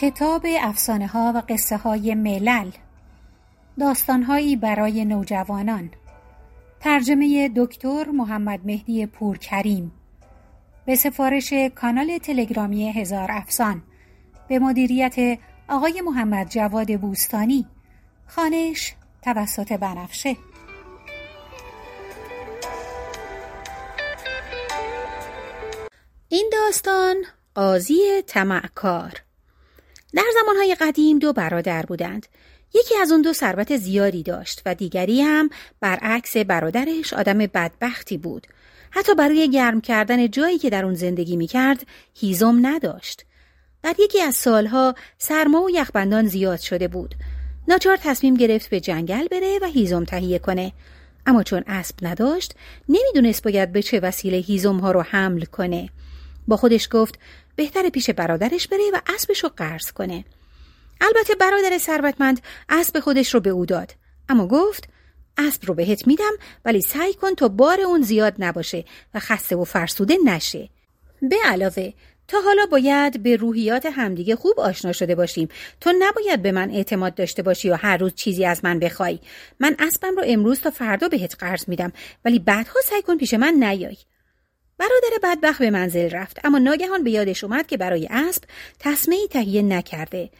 کتاب افسانه ها و قصه های ملل داستانهایی برای نوجوانان. ترجمه دکتر محمد مهدی پورکریم. به سفارش کانال تلگرامی هزار افسان. به مدیریت آقای محمد جواد بوستانی. خانش توسط بنفشه. این داستان قاضی تمعکار در زمانهای قدیم دو برادر بودند. یکی از اون دو ثروت زیادی داشت و دیگری هم برعکس برادرش آدم بدبختی بود. حتی برای گرم کردن جایی که در اون زندگی می‌کرد هیزم نداشت. در یکی از سالها سرما و یخبندان زیاد شده بود. ناچار تصمیم گرفت به جنگل بره و هیزم تهیه کنه. اما چون اسب نداشت نمی‌دونست باید به چه وسیله هیزم ها رو حمل کنه. با خودش گفت بهتر پیش برادرش بره و اسبش رو قرض کنه. البته برادر ثروتمند اسب خودش رو به او داد. اما گفت اسب رو بهت میدم ولی سعی کن تا بار اون زیاد نباشه و خسته و فرسوده نشه. به علاوه تا حالا باید به روحیات همدیگه خوب آشنا شده باشیم. تو نباید به من اعتماد داشته باشی و هر روز چیزی از من بخوای. من اسبم رو امروز تا فردا بهت قرض میدم ولی بعدها سعی کن پیش من نیای. برادر بدبخت به منزل رفت اما ناگهان به یادش اومد که برای اسب تصمیمی تهیه نکرده.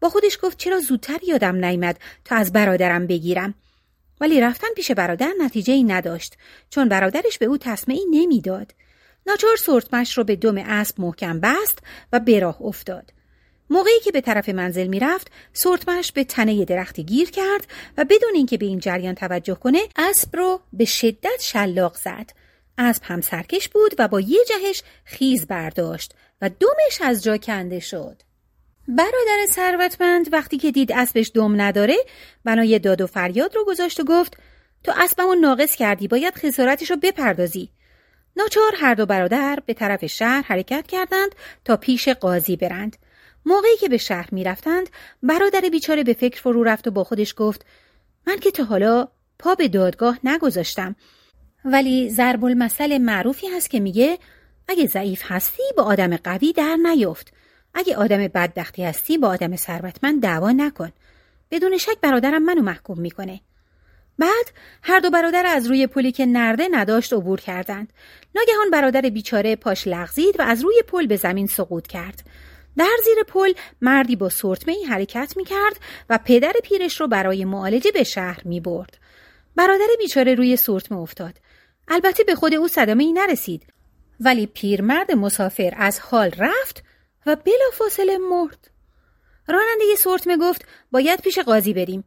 با خودش گفت چرا زودتر یادم نیامد تا از برادرم بگیرم. ولی رفتن پیش برادر نتیجه ای نداشت چون برادرش به او تصمیمی نمی‌داد. ناچار سورتمش رو به دم اسب محکم بست و به راه افتاد. موقعی که به طرف منزل می‌رفت سورتمش به تنه درختی گیر کرد و بدون اینکه به این جریان توجه کنه اسب رو به شدت شلاق زد. اسب هم سرکش بود و با یه جهش خیز برداشت و دومش از جا کنده شد. برادر ثروتمند وقتی که دید اسبش دم نداره بنای داد و فریاد رو گذاشت و گفت تو اسبمو ناقص کردی باید خسارتش رو بپردازی. ناچار هر دو برادر به طرف شهر حرکت کردند تا پیش قاضی برند. موقعی که به شهر می‌رفتند برادر بیچاره به فکر فرو رفت و با خودش گفت من که تا حالا پا به دادگاه نگذاشتم ولی ضرب المثل معروفی هست که میگه اگه ضعیف هستی با آدم قوی در نیفت. اگه آدم بدبختی هستی با آدم ثروتمند دعوا نکن. بدون شک برادرم منو محکوم می‌کنه. بعد هر دو برادر از روی پلی که نرده نداشت عبور کردند. ناگهان برادر بیچاره پاش لغزید و از روی پل به زمین سقوط کرد. در زیر پل مردی با سرتمه حرکت می کرد و پدر پیرش رو برای معالجه به شهر می برد. برادر بیچاره روی سرتمه افتاد. البته به خود او صدمه ای نرسید. ولی پیرمرد مسافر از حال رفت و بلافاصله مرد. راننده سرتمه گفت باید پیش قاضی بریم.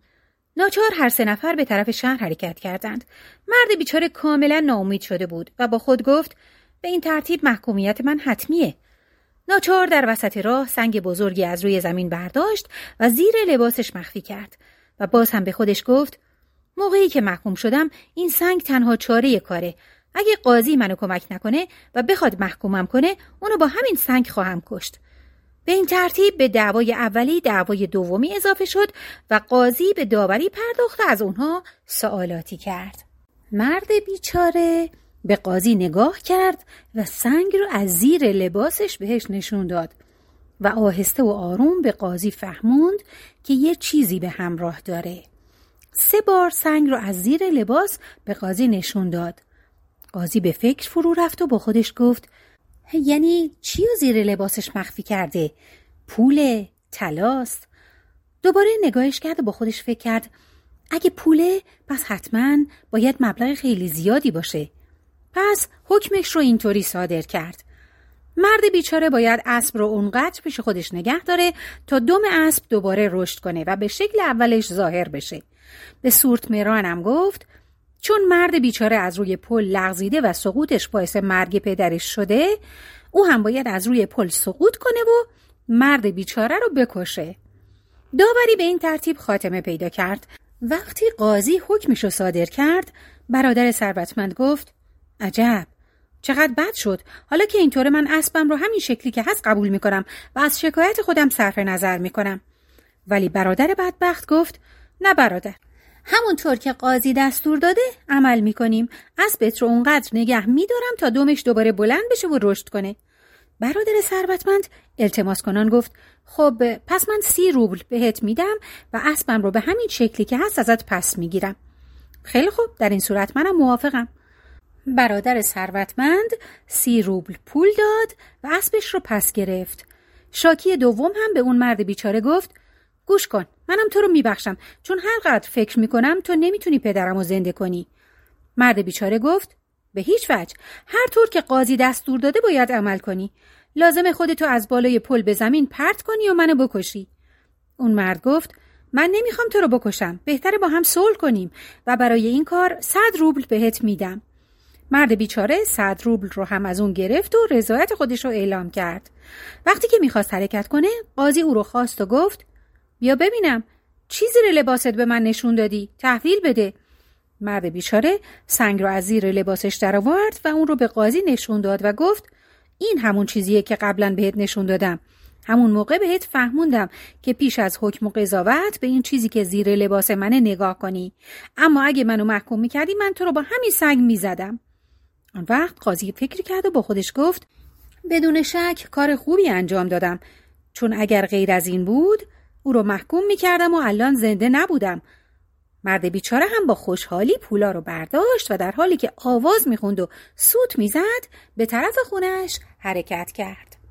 ناچار هر سه نفر به طرف شهر حرکت کردند. مرد بیچاره کاملا ناامید شده بود و با خود گفت به این ترتیب محکومیت من حتمیه. ناچار در وسط راه سنگ بزرگی از روی زمین برداشت و زیر لباسش مخفی کرد و باز هم به خودش گفت موقعی که محکوم شدم این سنگ تنها چاره کاره. اگه قاضی منو کمک نکنه و بخواد محکومم کنه اونو با همین سنگ خواهم کشت. به این ترتیب به دعوای اولی دعوای دومی اضافه شد و قاضی به داوری پرداخت از اونها سوالاتی کرد. مرد بیچاره به قاضی نگاه کرد و سنگ رو از زیر لباسش بهش نشون داد و آهسته و آروم به قاضی فهموند که یه چیزی به همراه داره. سه بار سنگ رو از زیر لباس به قاضی نشون داد. قاضی به فکر فرو رفت و با خودش گفت یعنی چی رو زیر لباسش مخفی کرده؟ پول؟ تلاست؟ دوباره نگاهش کرد و با خودش فکر کرد اگه پوله پس حتما باید مبلغ خیلی زیادی باشه. پس حکمش رو اینطوری صادر کرد. مرد بیچاره باید اسب رو اونقدر پیش خودش نگه داره تا دم اسب دوباره رشد کنه و به شکل اولش ظاهر بشه. به سورت میرانم گفت چون مرد بیچاره از روی پل لغزیده و سقوطش باعث مرگ پدرش شده او هم باید از روی پل سقوط کنه و مرد بیچاره رو بکشه. داوری به این ترتیب خاتمه پیدا کرد. وقتی قاضی حکمش رو صادر کرد برادر ثروتمند گفت عجب. چقدر بد شد. حالا که اینطوره من اسبم رو همین شکلی که هست قبول می‌کنم و از شکایت خودم صرف نظر می‌کنم. ولی برادر بدبخت گفت نه برادر. همونطور که قاضی دستور داده عمل می‌کنیم. اسبت رو اونقدر نگه میدارم تا دومش دوباره بلند بشه و رشد کنه. برادر ثروتمند التماس کنان گفت خب پس من سی روبل بهت میدم و اسبم رو به همین شکلی که هست ازت پس می‌گیرم. خیلی خوب در این صورت منم موافقم. برادر ثروتمند سی روبل پول داد و اسبش رو پس گرفت. شاکی دوم هم به اون مرد بیچاره گفت گوش کن منم تو رو میبخشم. چون هر قدر فکر می‌کنم تو نمی‌تونی پدرم رو زنده کنی. مرد بیچاره گفت به هیچ وجه. هر طور که قاضی دستور داده باید عمل کنی. لازم خودتو از بالای پل به زمین پرت کنی و منو بکشی. اون مرد گفت من نمی‌خوام تو رو بکشم. بهتره با هم صلح کنیم و برای این کار صد روبل بهت میدم. مرد بیچاره صد روبل رو هم از اون گرفت و رضایت خودش رو اعلام کرد. وقتی که می‌خواست حرکت کنه قاضی او رو خواست و گفت بیا ببینم چی زیر لباست به من نشون دادی؟ تحویل بده. مرد بیچاره سنگ رو از زیر لباسش درآورد و اون رو به قاضی نشون داد و گفت این همون چیزیه که قبلا بهت نشون دادم. همون موقع بهت فهموندم که پیش از حکم و قضاوت به این چیزی که زیر لباس منه نگاه کنی. اما اگه منو محکوم می‌کردی من تو رو با همین سنگ می‌زدم. آن وقت قاضی فکر کرد و با خودش گفت بدون شک کار خوبی انجام دادم. چون اگر غیر از این بود او رو محکوم می‌کردم و الان زنده نبودم. مرد بیچاره هم با خوشحالی پولا رو برداشت و در حالی که آواز می‌خوند و سوت می‌زد به طرف خونش حرکت کرد.